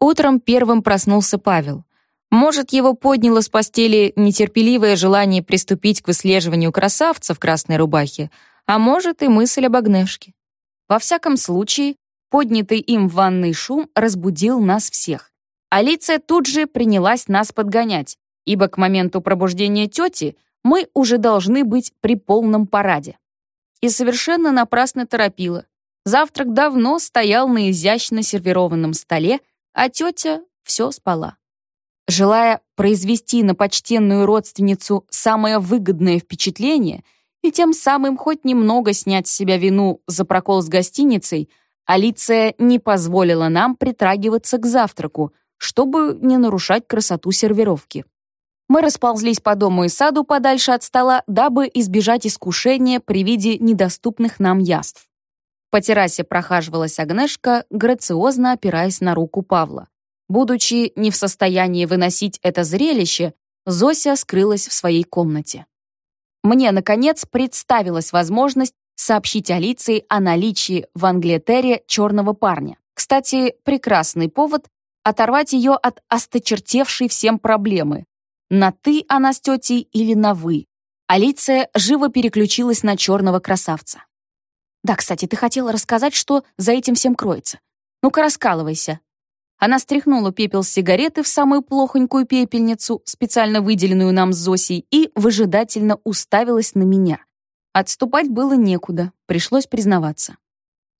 Утром первым проснулся Павел. Может, его подняло с постели нетерпеливое желание приступить к выслеживанию красавца в красной рубахе, а может и мысль об Агнешке. Во всяком случае, поднятый им в ванной шум разбудил нас всех. Алиция тут же принялась нас подгонять, ибо к моменту пробуждения тети мы уже должны быть при полном параде. И совершенно напрасно торопила. Завтрак давно стоял на изящно сервированном столе, а тетя все спала. Желая произвести на почтенную родственницу самое выгодное впечатление и тем самым хоть немного снять с себя вину за прокол с гостиницей, Алиция не позволила нам притрагиваться к завтраку, чтобы не нарушать красоту сервировки. Мы расползлись по дому и саду подальше от стола, дабы избежать искушения при виде недоступных нам яств. По террасе прохаживалась Агнешка, грациозно опираясь на руку Павла. Будучи не в состоянии выносить это зрелище, Зося скрылась в своей комнате. Мне, наконец, представилась возможность сообщить Алиции о наличии в Англитере черного парня. Кстати, прекрасный повод оторвать ее от осточертевшей всем проблемы. На «ты» она с тетей или на «вы». Алиция живо переключилась на черного красавца. «Да, кстати, ты хотела рассказать, что за этим всем кроется. Ну-ка, раскалывайся», она стряхнула пепел с сигареты в самую плохонькую пепельницу, специально выделенную нам с Зосей, и выжидательно уставилась на меня. Отступать было некуда, пришлось признаваться.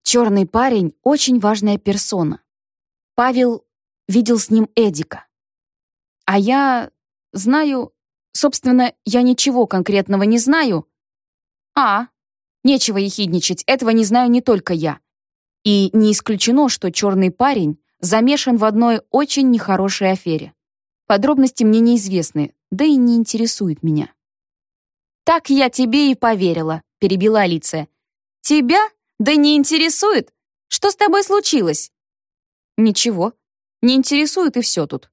Черный парень — очень важная персона. Павел видел с ним Эдика. А я знаю... Собственно, я ничего конкретного не знаю. А, нечего ехидничать, этого не знаю не только я. И не исключено, что черный парень замешан в одной очень нехорошей афере. Подробности мне неизвестны, да и не интересуют меня. «Так я тебе и поверила», — перебила Алиция. «Тебя? Да не интересует? Что с тобой случилось?» «Ничего. Не интересует и все тут.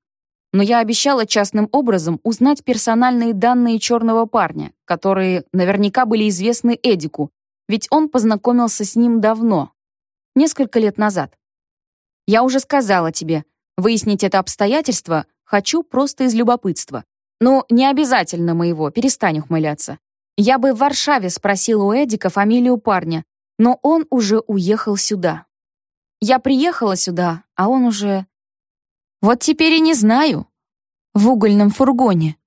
Но я обещала частным образом узнать персональные данные черного парня, которые наверняка были известны Эдику, ведь он познакомился с ним давно, несколько лет назад. Я уже сказала тебе, выяснить это обстоятельство хочу просто из любопытства. Ну, не обязательно моего, перестань ухмыляться. Я бы в Варшаве спросила у Эдика фамилию парня, но он уже уехал сюда. Я приехала сюда, а он уже... Вот теперь и не знаю. В угольном фургоне.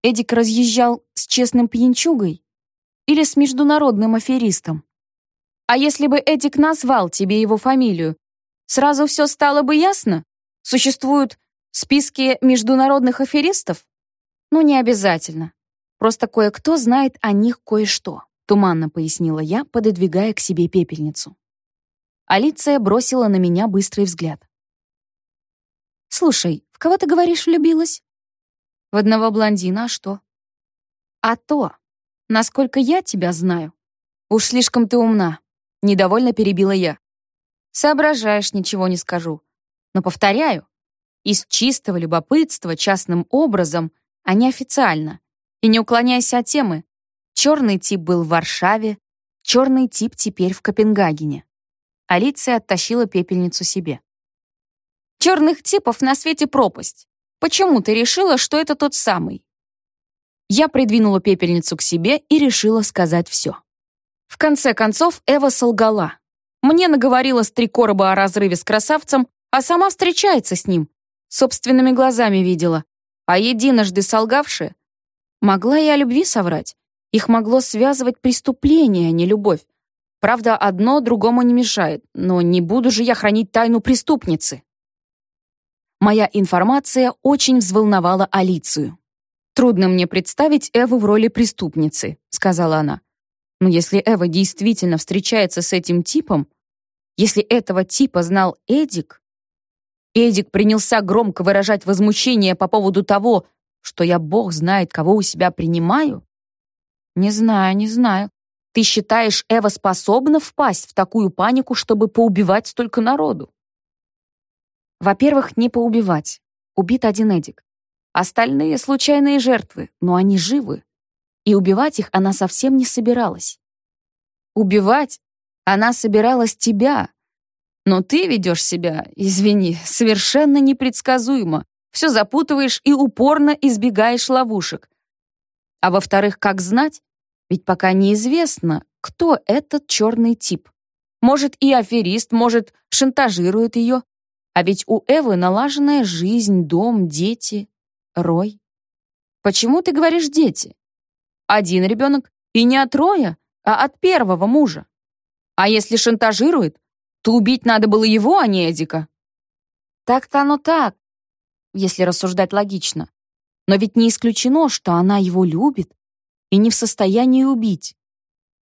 Эдик разъезжал с честным пьянчугой или с международным аферистом? А если бы Эдик назвал тебе его фамилию, Сразу все стало бы ясно? Существуют списки международных аферистов? Ну, не обязательно. Просто кое-кто знает о них кое-что, туманно пояснила я, пододвигая к себе пепельницу. Алиция бросила на меня быстрый взгляд. «Слушай, в кого ты говоришь влюбилась?» «В одного блондина, а что?» «А то, насколько я тебя знаю. Уж слишком ты умна», — недовольно перебила я. Соображаешь, ничего не скажу. Но повторяю, из чистого любопытства, частным образом, а не официально. И не уклоняйся от темы. Черный тип был в Варшаве, черный тип теперь в Копенгагене. Алиция оттащила пепельницу себе. Черных типов на свете пропасть. Почему ты решила, что это тот самый? Я придвинула пепельницу к себе и решила сказать все. В конце концов, Эва солгала. Мне наговорила с три короба о разрыве с красавцем, а сама встречается с ним. Собственными глазами видела. А единожды солгавшая... Могла я о любви соврать? Их могло связывать преступление, а не любовь. Правда, одно другому не мешает, но не буду же я хранить тайну преступницы. Моя информация очень взволновала Алицию. «Трудно мне представить Эву в роли преступницы», — сказала она. Но если Эва действительно встречается с этим типом, если этого типа знал Эдик... Эдик принялся громко выражать возмущение по поводу того, что я бог знает, кого у себя принимаю? Не знаю, не знаю. Ты считаешь, Эва способна впасть в такую панику, чтобы поубивать столько народу? Во-первых, не поубивать. Убит один Эдик. Остальные — случайные жертвы, но они живы и убивать их она совсем не собиралась. Убивать она собиралась тебя. Но ты ведешь себя, извини, совершенно непредсказуемо. Все запутываешь и упорно избегаешь ловушек. А во-вторых, как знать? Ведь пока неизвестно, кто этот черный тип. Может, и аферист, может, шантажирует ее. А ведь у Эвы налаженная жизнь, дом, дети, Рой. Почему ты говоришь «дети»? Один ребенок, и не от Роя, а от первого мужа. А если шантажирует, то убить надо было его, а не Эдика. Так-то оно так, если рассуждать логично. Но ведь не исключено, что она его любит и не в состоянии убить.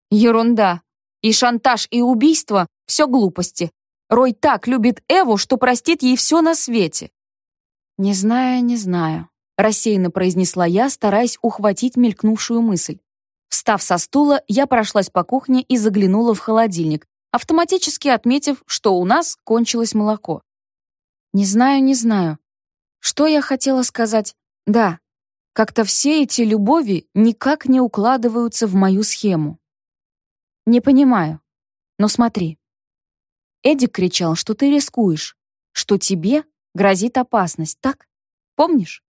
Ерунда. И шантаж, и убийство — все глупости. Рой так любит Эву, что простит ей все на свете. «Не знаю, не знаю», — рассеянно произнесла я, стараясь ухватить мелькнувшую мысль. Встав со стула, я прошлась по кухне и заглянула в холодильник, автоматически отметив, что у нас кончилось молоко. «Не знаю, не знаю. Что я хотела сказать? Да, как-то все эти любови никак не укладываются в мою схему. Не понимаю. Но смотри. Эдик кричал, что ты рискуешь, что тебе грозит опасность, так? Помнишь?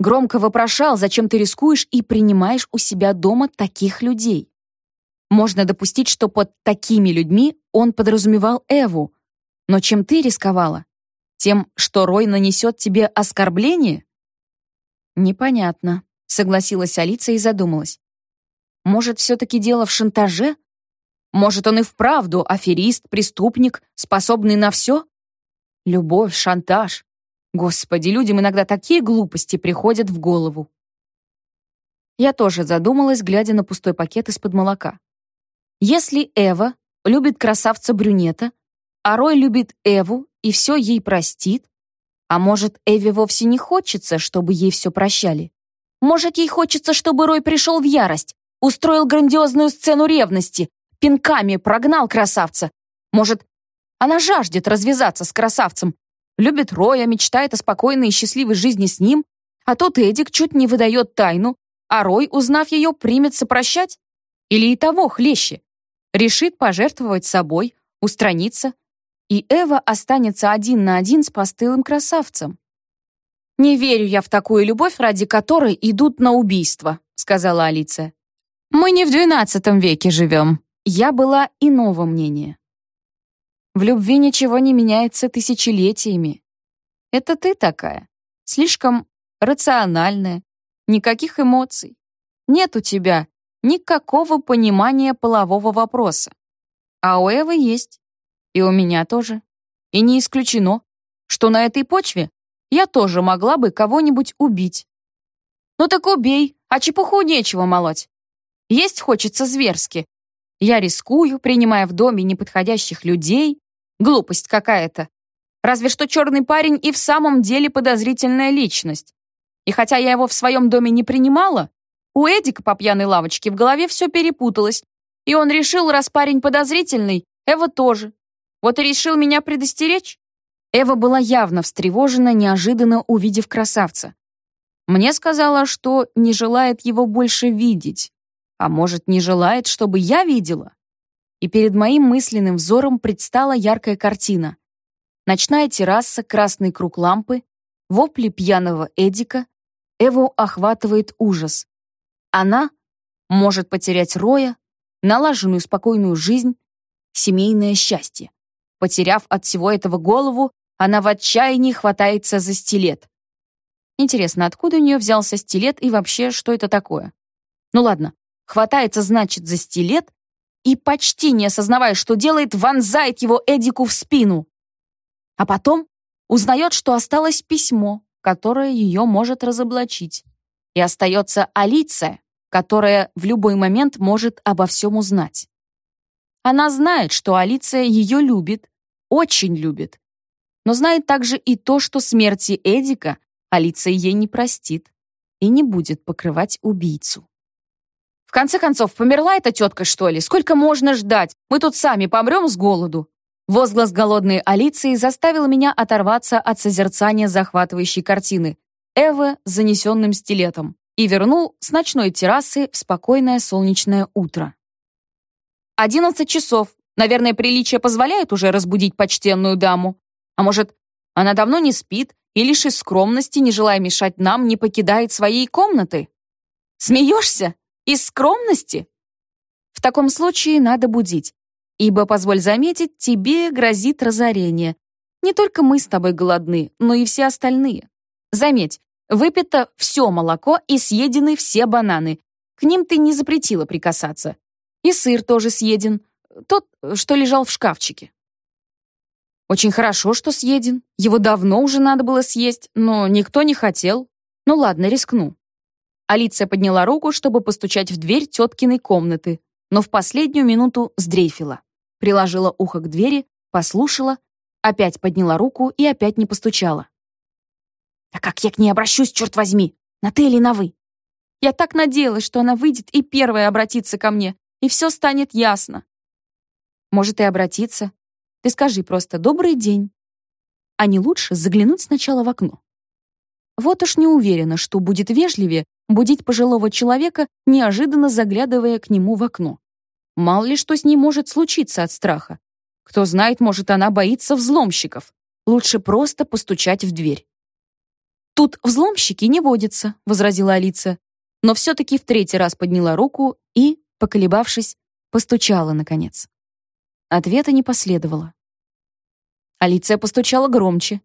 Громко вопрошал, зачем ты рискуешь и принимаешь у себя дома таких людей. Можно допустить, что под такими людьми он подразумевал Эву. Но чем ты рисковала? Тем, что Рой нанесет тебе оскорбление? Непонятно, согласилась Алиса и задумалась. Может, все-таки дело в шантаже? Может, он и вправду аферист, преступник, способный на все? Любовь, шантаж. Господи, людям иногда такие глупости приходят в голову. Я тоже задумалась, глядя на пустой пакет из-под молока. Если Эва любит красавца-брюнета, а Рой любит Эву и все ей простит, а может, Эве вовсе не хочется, чтобы ей все прощали? Может, ей хочется, чтобы Рой пришел в ярость, устроил грандиозную сцену ревности, пинками прогнал красавца? Может, она жаждет развязаться с красавцем, любит Роя, мечтает о спокойной и счастливой жизни с ним, а тут Эдик чуть не выдает тайну, а Рой, узнав ее, примется прощать? Или и того хлеще? Решит пожертвовать собой, устраниться, и Эва останется один на один с постылым красавцем. «Не верю я в такую любовь, ради которой идут на убийство», сказала Алиция. «Мы не в двенадцатом веке живем». Я была иного мнения. В любви ничего не меняется тысячелетиями. Это ты такая, слишком рациональная, никаких эмоций. Нет у тебя никакого понимания полового вопроса. А у Эвы есть. И у меня тоже. И не исключено, что на этой почве я тоже могла бы кого-нибудь убить. Ну так убей, а чепуху нечего молоть. Есть хочется зверски. Я рискую, принимая в доме неподходящих людей. Глупость какая-то. Разве что черный парень и в самом деле подозрительная личность. И хотя я его в своем доме не принимала, у Эдика по пьяной лавочке в голове все перепуталось, и он решил, раз парень подозрительный, Эва тоже. Вот и решил меня предостеречь. Эва была явно встревожена, неожиданно увидев красавца. Мне сказала, что не желает его больше видеть. А может, не желает, чтобы я видела? И перед моим мысленным взором предстала яркая картина. Ночная терраса, красный круг лампы, вопли пьяного Эдика. Эву охватывает ужас. Она может потерять Роя, налаженную спокойную жизнь, семейное счастье. Потеряв от всего этого голову, она в отчаянии хватается за стилет. Интересно, откуда у нее взялся стилет и вообще, что это такое? Ну ладно, хватается, значит, за стилет и, почти не осознавая, что делает, вонзает его Эдику в спину. А потом узнает, что осталось письмо, которое ее может разоблачить. И остается Алиция, которая в любой момент может обо всем узнать. Она знает, что Алиция ее любит, очень любит, но знает также и то, что смерти Эдика Алиция ей не простит и не будет покрывать убийцу. Конце концов, померла эта тетка, что ли? Сколько можно ждать? Мы тут сами помрем с голоду. Возглас голодной Алиции заставил меня оторваться от созерцания захватывающей картины. Эва с занесенным стилетом и вернул с ночной террасы в спокойное солнечное утро. «Одиннадцать часов. Наверное, приличие позволяет уже разбудить почтенную даму. А может, она давно не спит и лишь из скромности, не желая мешать нам, не покидает своей комнаты? Смеешься? Из скромности? В таком случае надо будить. Ибо, позволь заметить, тебе грозит разорение. Не только мы с тобой голодны, но и все остальные. Заметь, выпито все молоко и съедены все бананы. К ним ты не запретила прикасаться. И сыр тоже съеден. Тот, что лежал в шкафчике. Очень хорошо, что съеден. Его давно уже надо было съесть, но никто не хотел. Ну ладно, рискну. Алиция подняла руку, чтобы постучать в дверь теткиной комнаты, но в последнюю минуту сдрейфила. Приложила ухо к двери, послушала, опять подняла руку и опять не постучала. «А как я к ней обращусь, черт возьми? На «ты» или на «вы»?» Я так надеялась, что она выйдет и первая обратится ко мне, и все станет ясно. Может, и обратиться. Ты скажи просто «добрый день». А не лучше заглянуть сначала в окно. Вот уж не уверена, что будет вежливее будить пожилого человека, неожиданно заглядывая к нему в окно. Мало ли что с ней может случиться от страха. Кто знает, может, она боится взломщиков. Лучше просто постучать в дверь. «Тут взломщики не водятся», — возразила Алиса, но все-таки в третий раз подняла руку и, поколебавшись, постучала, наконец. Ответа не последовало. Алиция постучала громче.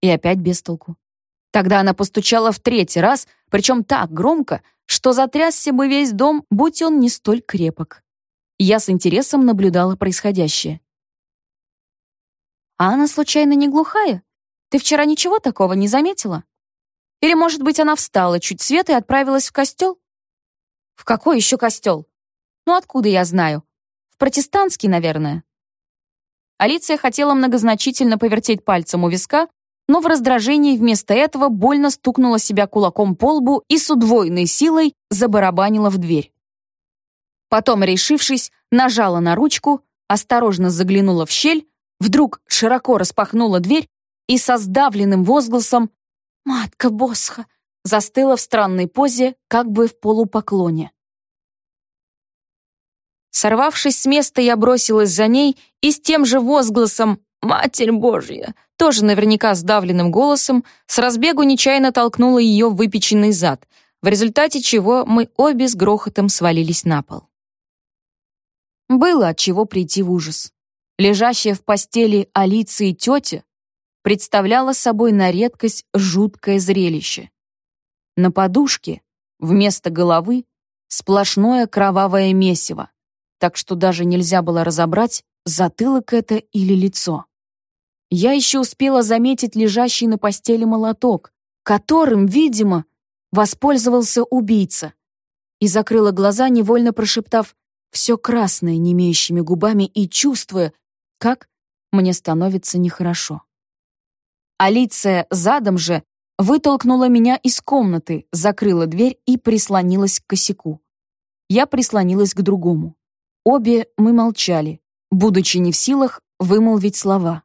И опять без толку. Тогда она постучала в третий раз, причем так громко, что затрясся бы весь дом, будь он не столь крепок. Я с интересом наблюдала происходящее. «А она случайно не глухая? Ты вчера ничего такого не заметила? Или, может быть, она встала чуть свет и отправилась в костел?» «В какой еще костел? Ну, откуда я знаю? В протестантский, наверное». Алиция хотела многозначительно повертеть пальцем у виска, но в раздражении вместо этого больно стукнула себя кулаком по лбу и с удвоенной силой забарабанила в дверь. Потом, решившись, нажала на ручку, осторожно заглянула в щель, вдруг широко распахнула дверь и со сдавленным возгласом «Матка Босха!» застыла в странной позе, как бы в полупоклоне. Сорвавшись с места, я бросилась за ней и с тем же возгласом «Матерь Божья!» Тоже наверняка сдавленным голосом, с разбегу нечаянно толкнула ее в выпеченный зад, в результате чего мы обе с грохотом свалились на пол. Было от чего прийти в ужас. Лежащая в постели Алиции тетя представляла собой на редкость жуткое зрелище. На подушке вместо головы сплошное кровавое месиво, так что даже нельзя было разобрать, затылок это или лицо. Я еще успела заметить лежащий на постели молоток, которым, видимо, воспользовался убийца, и закрыла глаза, невольно прошептав все красное немеющими губами и чувствуя, как мне становится нехорошо. Алиция задом же вытолкнула меня из комнаты, закрыла дверь и прислонилась к косяку. Я прислонилась к другому. Обе мы молчали, будучи не в силах вымолвить слова.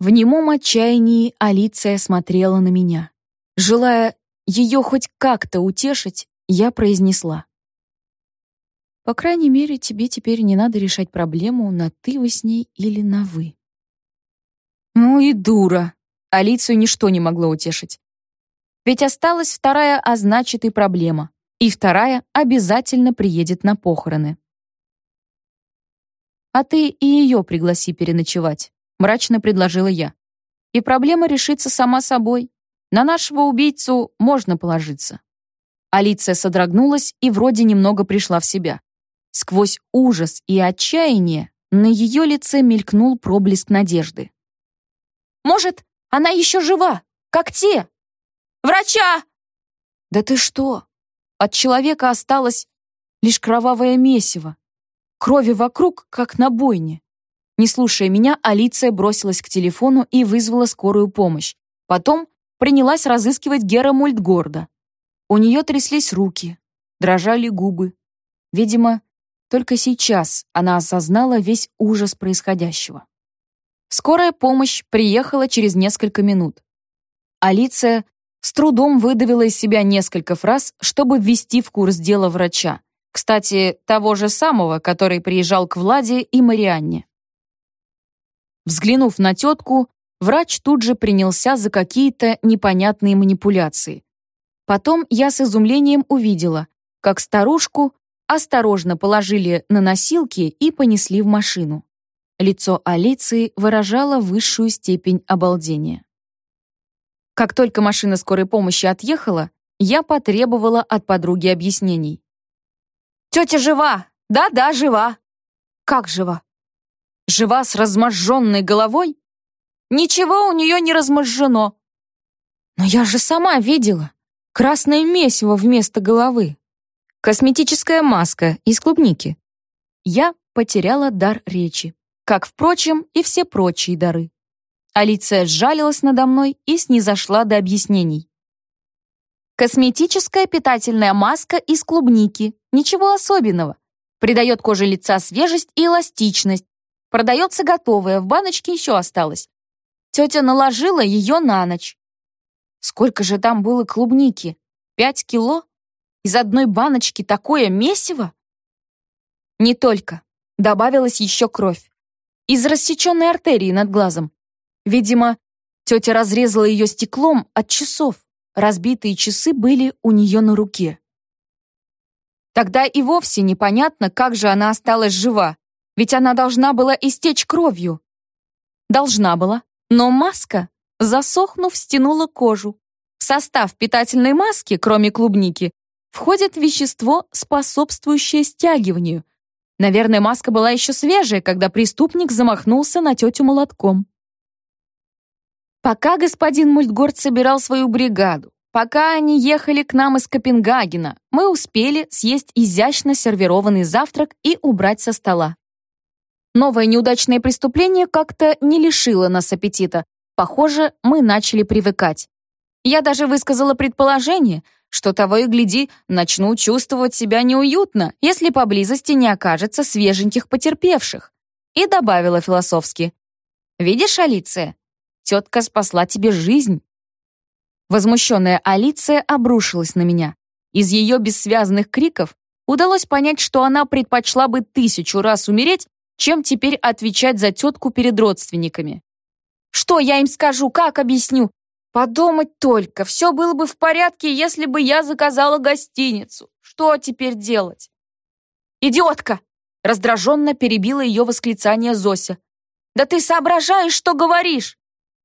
В немом отчаянии Алиция смотрела на меня. Желая ее хоть как-то утешить, я произнесла. «По крайней мере, тебе теперь не надо решать проблему на «ты» вы с ней или на «вы». Ну и дура. Алицию ничто не могло утешить. Ведь осталась вторая, а значит и проблема. И вторая обязательно приедет на похороны. А ты и ее пригласи переночевать мрачно предложила я. И проблема решится сама собой. На нашего убийцу можно положиться. Алиция содрогнулась и вроде немного пришла в себя. Сквозь ужас и отчаяние на ее лице мелькнул проблеск надежды. «Может, она еще жива, как те? Врача!» «Да ты что? От человека осталось лишь кровавое месиво. Крови вокруг, как на бойне. Не слушая меня, Алиция бросилась к телефону и вызвала скорую помощь. Потом принялась разыскивать Гера Мультгорда. У нее тряслись руки, дрожали губы. Видимо, только сейчас она осознала весь ужас происходящего. Скорая помощь приехала через несколько минут. Алиция с трудом выдавила из себя несколько фраз, чтобы ввести в курс дела врача, Кстати, того же самого, который приезжал к Владе и Марианне. Взглянув на тетку, врач тут же принялся за какие-то непонятные манипуляции. Потом я с изумлением увидела, как старушку осторожно положили на носилки и понесли в машину. Лицо Алиции выражало высшую степень обалдения. Как только машина скорой помощи отъехала, я потребовала от подруги объяснений. «Тетя жива! Да-да, жива!» «Как жива?» «Жива с разможженной головой?» «Ничего у нее не разможжено!» «Но я же сама видела! Красное месиво вместо головы!» «Косметическая маска из клубники!» Я потеряла дар речи как, впрочем, и все прочие дары. Алиция сжалилась надо мной и снизошла до объяснений. Косметическая питательная маска из клубники. Ничего особенного. Придает коже лица свежесть и эластичность. Продается готовая, в баночке еще осталось. Тетя наложила ее на ночь. Сколько же там было клубники? Пять кило? Из одной баночки такое месиво? Не только. Добавилась еще кровь из рассеченной артерии над глазом. Видимо, тетя разрезала ее стеклом от часов. Разбитые часы были у нее на руке. Тогда и вовсе непонятно, как же она осталась жива, ведь она должна была истечь кровью. Должна была, но маска, засохнув, стянула кожу. В состав питательной маски, кроме клубники, входит вещество, способствующее стягиванию, Наверное, маска была еще свежая, когда преступник замахнулся на тетю молотком. Пока господин Мультгорд собирал свою бригаду, пока они ехали к нам из Копенгагена, мы успели съесть изящно сервированный завтрак и убрать со стола. Новое неудачное преступление как-то не лишило нас аппетита. Похоже, мы начали привыкать. Я даже высказала предположение — что того и гляди, начну чувствовать себя неуютно, если поблизости не окажется свеженьких потерпевших. И добавила философски. «Видишь, Алиция, тетка спасла тебе жизнь». Возмущенная Алиция обрушилась на меня. Из ее бессвязных криков удалось понять, что она предпочла бы тысячу раз умереть, чем теперь отвечать за тетку перед родственниками. «Что я им скажу? Как объясню? Подумать только, все было бы в порядке, если бы я заказала гостиницу. Что теперь делать? «Идиотка!» — раздраженно перебила ее восклицание Зося. «Да ты соображаешь, что говоришь!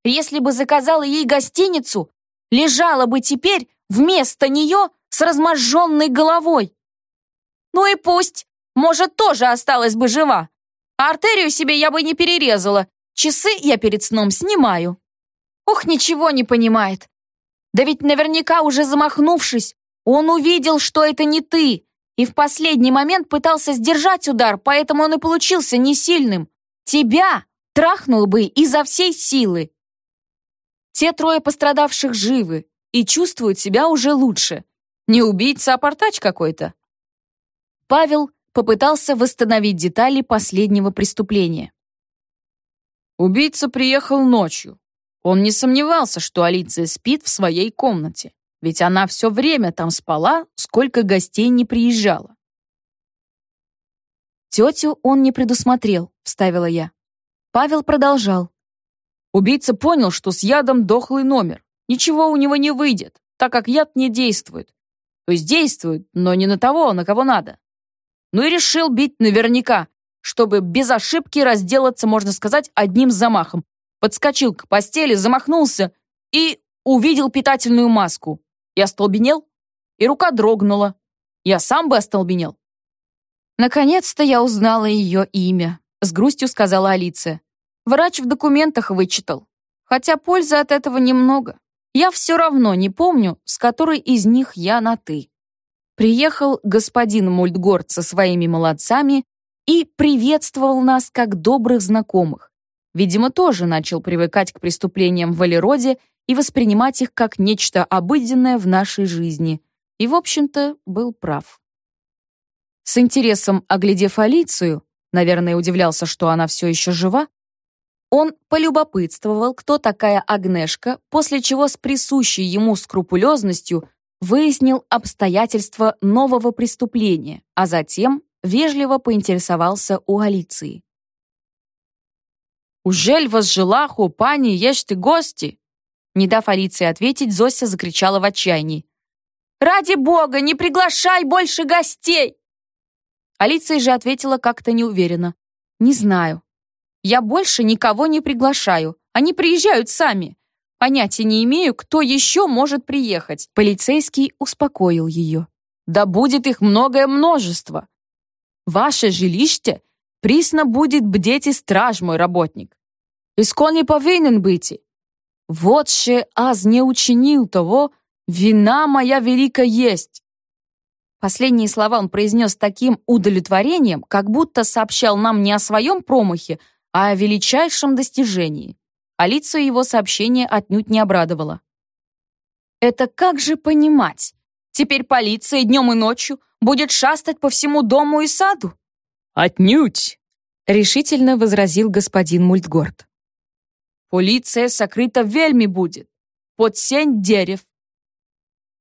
Если бы заказала ей гостиницу, лежала бы теперь вместо нее с разможженной головой. Ну и пусть, может, тоже осталась бы жива. Артерию себе я бы не перерезала, часы я перед сном снимаю». Ух, ничего не понимает. Да ведь наверняка уже замахнувшись, он увидел, что это не ты, и в последний момент пытался сдержать удар, поэтому он и получился не сильным. Тебя трахнул бы изо всей силы. Те трое пострадавших живы и чувствуют себя уже лучше. Не убийца, а портач какой-то. Павел попытался восстановить детали последнего преступления. Убийца приехал ночью. Он не сомневался, что Алиция спит в своей комнате, ведь она все время там спала, сколько гостей не приезжало. «Тетю он не предусмотрел», — вставила я. Павел продолжал. Убийца понял, что с ядом дохлый номер. Ничего у него не выйдет, так как яд не действует. То есть действует, но не на того, на кого надо. Ну и решил бить наверняка, чтобы без ошибки разделаться, можно сказать, одним замахом, подскочил к постели, замахнулся и увидел питательную маску. Я остолбенел, и рука дрогнула. Я сам бы остолбенел. Наконец-то я узнала ее имя, с грустью сказала Алиция. Врач в документах вычитал. Хотя пользы от этого немного. Я все равно не помню, с которой из них я на «ты». Приехал господин Мультгорд со своими молодцами и приветствовал нас как добрых знакомых. Видимо, тоже начал привыкать к преступлениям в Валероде и воспринимать их как нечто обыденное в нашей жизни. И, в общем-то, был прав. С интересом оглядев Алицию, наверное, удивлялся, что она все еще жива, он полюбопытствовал, кто такая Агнешка, после чего с присущей ему скрупулезностью выяснил обстоятельства нового преступления, а затем вежливо поинтересовался у Алиции. «Ужель возжелах у пани есть и гости?» Не дав Алиции ответить, Зося закричала в отчаянии. «Ради бога, не приглашай больше гостей!» Алиция же ответила как-то неуверенно. «Не знаю. Я больше никого не приглашаю. Они приезжают сами. Понятия не имею, кто еще может приехать». Полицейский успокоил ее. «Да будет их многое множество. Ваше жилище присно будет бдеть и страж, мой работник. Искон не повинен быть. Вот ще аз не учинил того, вина моя велика есть». Последние слова он произнес таким удовлетворением, как будто сообщал нам не о своем промахе, а о величайшем достижении. Алицию его сообщение отнюдь не обрадовало. «Это как же понимать? Теперь полиция днем и ночью будет шастать по всему дому и саду?» «Отнюдь!» — решительно возразил господин Мультгорд. «Полиция сокрыта вельми будет, под сень дерев».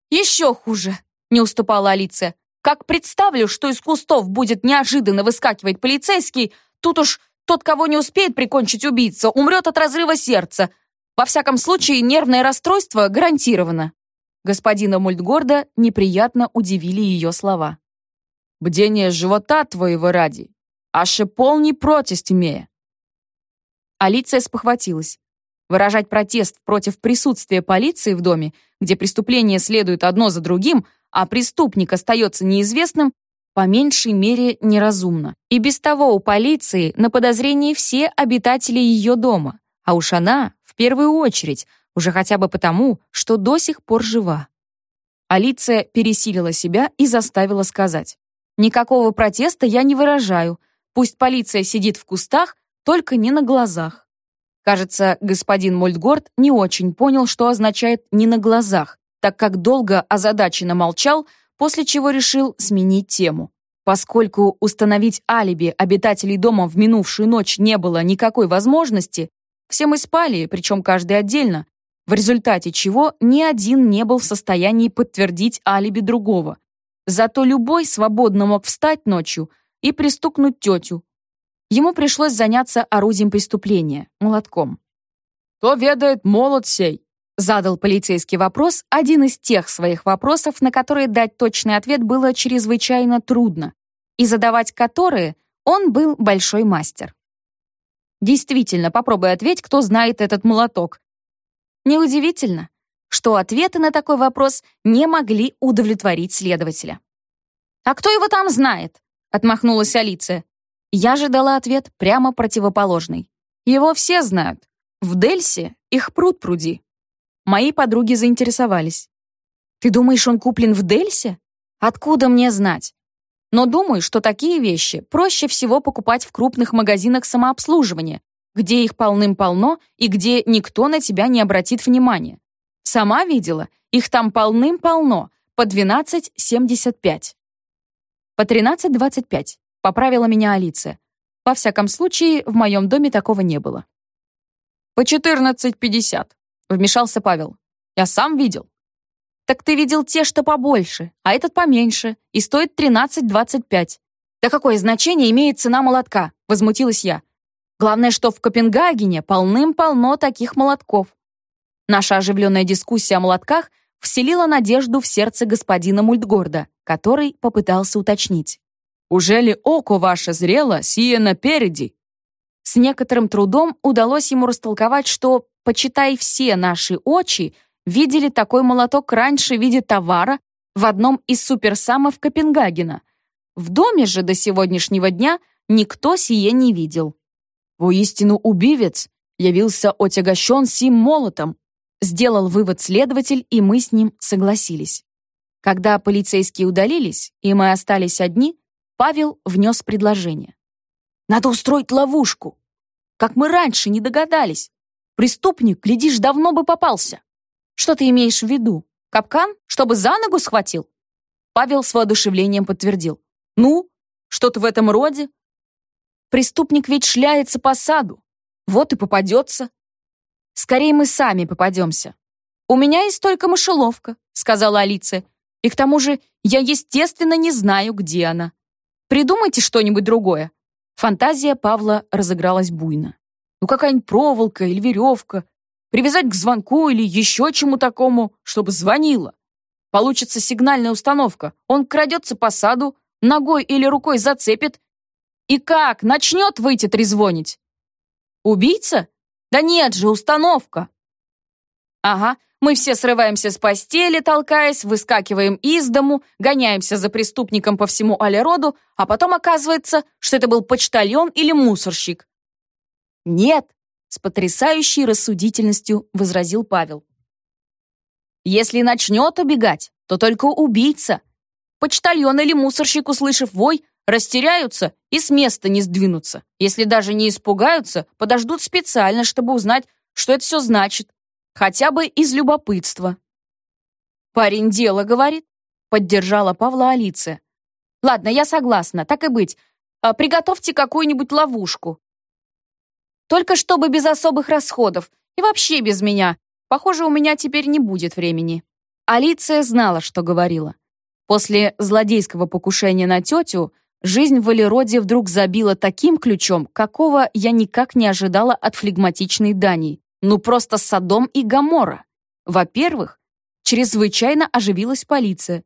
«Еще хуже!» не уступала Алиция. Как представлю, что из кустов будет неожиданно выскакивать полицейский, тут уж тот, кого не успеет прикончить убийца, умрет от разрыва сердца. Во всяком случае, нервное расстройство гарантировано. Господина Мультгорда неприятно удивили ее слова. «Бдение живота твоего ради, аше полный протест имея». Алиция спохватилась. Выражать протест против присутствия полиции в доме, где преступления следуют одно за другим, а преступник остается неизвестным, по меньшей мере неразумно. И без того у полиции на подозрении все обитатели ее дома, а уж она, в первую очередь, уже хотя бы потому, что до сих пор жива. Алиция пересилила себя и заставила сказать. «Никакого протеста я не выражаю. Пусть полиция сидит в кустах, только не на глазах». Кажется, господин Мольдгорд не очень понял, что означает «не на глазах», так как долго озадаченно молчал, после чего решил сменить тему. Поскольку установить алиби обитателей дома в минувшую ночь не было никакой возможности, все мы спали, причем каждый отдельно, в результате чего ни один не был в состоянии подтвердить алиби другого. Зато любой свободно мог встать ночью и пристукнуть тетю. Ему пришлось заняться орудием преступления — молотком. «Кто ведает молот сей?» Задал полицейский вопрос, один из тех своих вопросов, на которые дать точный ответ было чрезвычайно трудно, и задавать которые он был большой мастер. Действительно, попробуй ответь, кто знает этот молоток. Неудивительно, что ответы на такой вопрос не могли удовлетворить следователя. «А кто его там знает?» — отмахнулась Алиция. Я же дала ответ прямо противоположный. Его все знают. В Дельсе их пруд пруди. Мои подруги заинтересовались. «Ты думаешь, он куплен в Дельсе? Откуда мне знать? Но думаю, что такие вещи проще всего покупать в крупных магазинах самообслуживания, где их полным-полно и где никто на тебя не обратит внимания. Сама видела, их там полным-полно, по 12,75. По 13,25, поправила меня Алиция. Во всяком случае, в моем доме такого не было. По 14,50, Вмешался Павел. «Я сам видел». «Так ты видел те, что побольше, а этот поменьше, и стоит 13,25. Да какое значение имеет цена молотка?» Возмутилась я. «Главное, что в Копенгагене полным-полно таких молотков». Наша оживленная дискуссия о молотках вселила надежду в сердце господина Мультгорда, который попытался уточнить. «Уже ли око ваше зрело, сие напереди?» С некоторым трудом удалось ему растолковать, что почитай все наши очи, видели такой молоток раньше в виде товара в одном из суперсамов Копенгагена. В доме же до сегодняшнего дня никто сие не видел. Воистину убивец явился отягощен сим молотом, сделал вывод следователь, и мы с ним согласились. Когда полицейские удалились, и мы остались одни, Павел внес предложение. «Надо устроить ловушку. Как мы раньше не догадались. Преступник, глядишь, давно бы попался. Что ты имеешь в виду? Капкан? Чтобы за ногу схватил? Павел с воодушевлением подтвердил. Ну, что-то в этом роде. Преступник ведь шляется по саду. Вот и попадется. Скорее мы сами попадемся. «У меня есть только мышеловка», — сказала Алиция. «И к тому же я, естественно, не знаю, где она. Придумайте что-нибудь другое». Фантазия Павла разыгралась буйно. «Ну, какая-нибудь проволока или веревка. Привязать к звонку или еще чему такому, чтобы звонила. Получится сигнальная установка. Он крадется по саду, ногой или рукой зацепит. И как? Начнет выйти трезвонить. Убийца? Да нет же, установка. Ага, мы все срываемся с постели, толкаясь, выскакиваем из дому, гоняемся за преступником по всему Алероду, а потом оказывается, что это был почтальон или мусорщик. Нет, с потрясающей рассудительностью возразил Павел. Если начнет убегать, то только убийца. Почтальон или мусорщик, услышав вой, растеряются и с места не сдвинутся. Если даже не испугаются, подождут специально, чтобы узнать, что это все значит, Хотя бы из любопытства. «Парень дело говорит», — поддержала Павла Алиция. «Ладно, я согласна, так и быть. А приготовьте какую-нибудь ловушку. Только чтобы без особых расходов. И вообще без меня. Похоже, у меня теперь не будет времени». Алиция знала, что говорила. После злодейского покушения на тетю жизнь в Валероде вдруг забила таким ключом, какого я никак не ожидала от флегматичной Дании. Ну просто Содом и Гоморра. Во-первых, чрезвычайно оживилась полиция.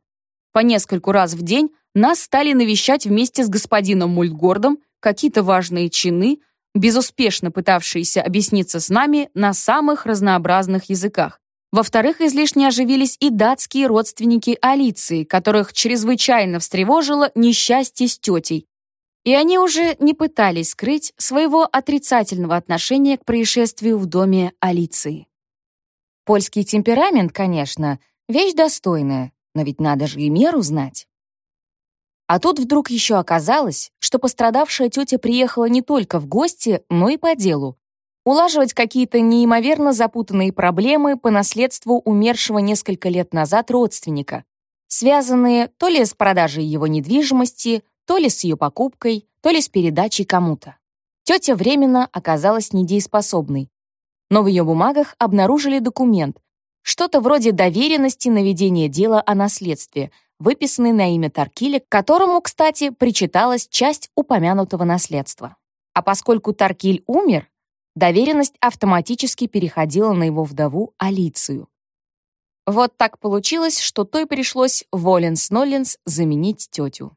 По нескольку раз в день нас стали навещать вместе с господином Мультгордом какие-то важные чины, безуспешно пытавшиеся объясниться с нами на самых разнообразных языках. Во-вторых, излишне оживились и датские родственники Алиции, которых чрезвычайно встревожило несчастье с тетей, и они уже не пытались скрыть своего отрицательного отношения к происшествию в доме Алиции. Польский темперамент, конечно, вещь достойная, но ведь надо же и меру знать. А тут вдруг еще оказалось, что пострадавшая тетя приехала не только в гости, но и по делу. Улаживать какие-то неимоверно запутанные проблемы по наследству умершего несколько лет назад родственника, связанные то ли с продажей его недвижимости, то ли с ее покупкой, то ли с передачей кому-то. Тетя временно оказалась недееспособной. Но в ее бумагах обнаружили документ, что-то вроде доверенности на ведение дела о наследстве, выписанный на имя Таркиля, которому, кстати, причиталась часть упомянутого наследства. А поскольку Таркиль умер, доверенность автоматически переходила на его вдову Алицию. Вот так получилось, что той пришлось Воленс-Нолленс заменить тетю.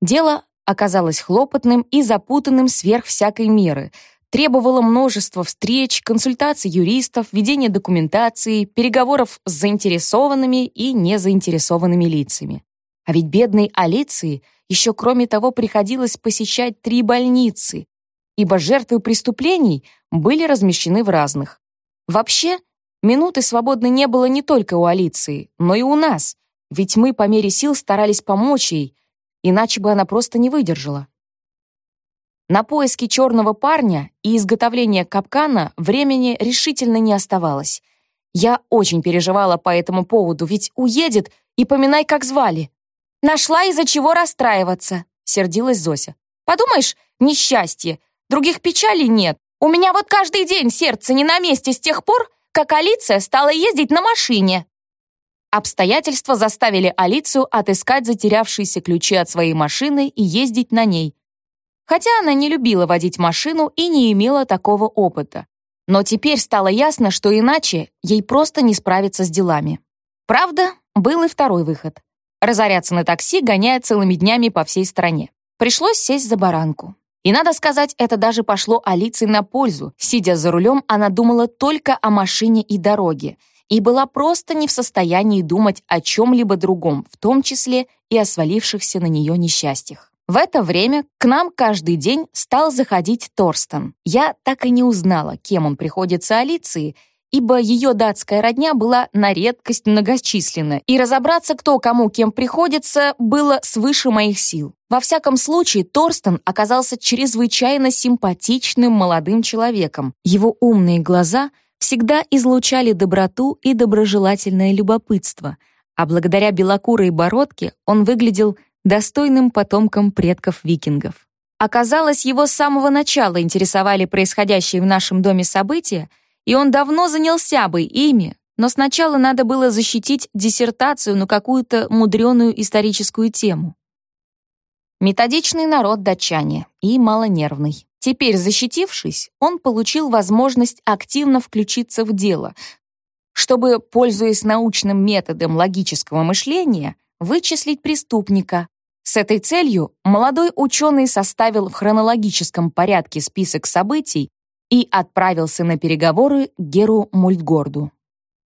Дело оказалось хлопотным и запутанным сверх всякой меры, требовало множества встреч, консультаций юристов, ведения документации, переговоров с заинтересованными и незаинтересованными лицами. А ведь бедной Алиции еще кроме того приходилось посещать три больницы, ибо жертвы преступлений были размещены в разных. Вообще, минуты свободны не было не только у Алиции, но и у нас, ведь мы по мере сил старались помочь ей, иначе бы она просто не выдержала. На поиски черного парня и изготовление капкана времени решительно не оставалось. Я очень переживала по этому поводу, ведь уедет, и поминай, как звали. «Нашла, из-за чего расстраиваться», — сердилась Зося. «Подумаешь, несчастье, других печалей нет. У меня вот каждый день сердце не на месте с тех пор, как Алиция стала ездить на машине». Обстоятельства заставили Алицию отыскать затерявшиеся ключи от своей машины и ездить на ней. Хотя она не любила водить машину и не имела такого опыта. Но теперь стало ясно, что иначе ей просто не справиться с делами. Правда, был и второй выход. Разоряться на такси, гоняя целыми днями по всей стране. Пришлось сесть за баранку. И надо сказать, это даже пошло Алиции на пользу. Сидя за рулем, она думала только о машине и дороге — и была просто не в состоянии думать о чем-либо другом, в том числе и о свалившихся на нее несчастьях. В это время к нам каждый день стал заходить Торстен. Я так и не узнала, кем он приходится Алиции, ибо ее датская родня была на редкость многочисленна, и разобраться, кто кому кем приходится, было свыше моих сил. Во всяком случае, Торстен оказался чрезвычайно симпатичным молодым человеком. Его умные глаза — всегда излучали доброту и доброжелательное любопытство, а благодаря белокурой бородке он выглядел достойным потомком предков викингов. Оказалось, его с самого начала интересовали происходящие в нашем доме события, и он давно занялся бы ими, но сначала надо было защитить диссертацию на какую-то мудреную историческую тему. Методичный народ датчане и малонервный. Теперь, защитившись, он получил возможность активно включиться в дело, чтобы, пользуясь научным методом логического мышления, вычислить преступника. С этой целью молодой ученый составил в хронологическом порядке список событий и отправился на переговоры к Геру Мультгорду.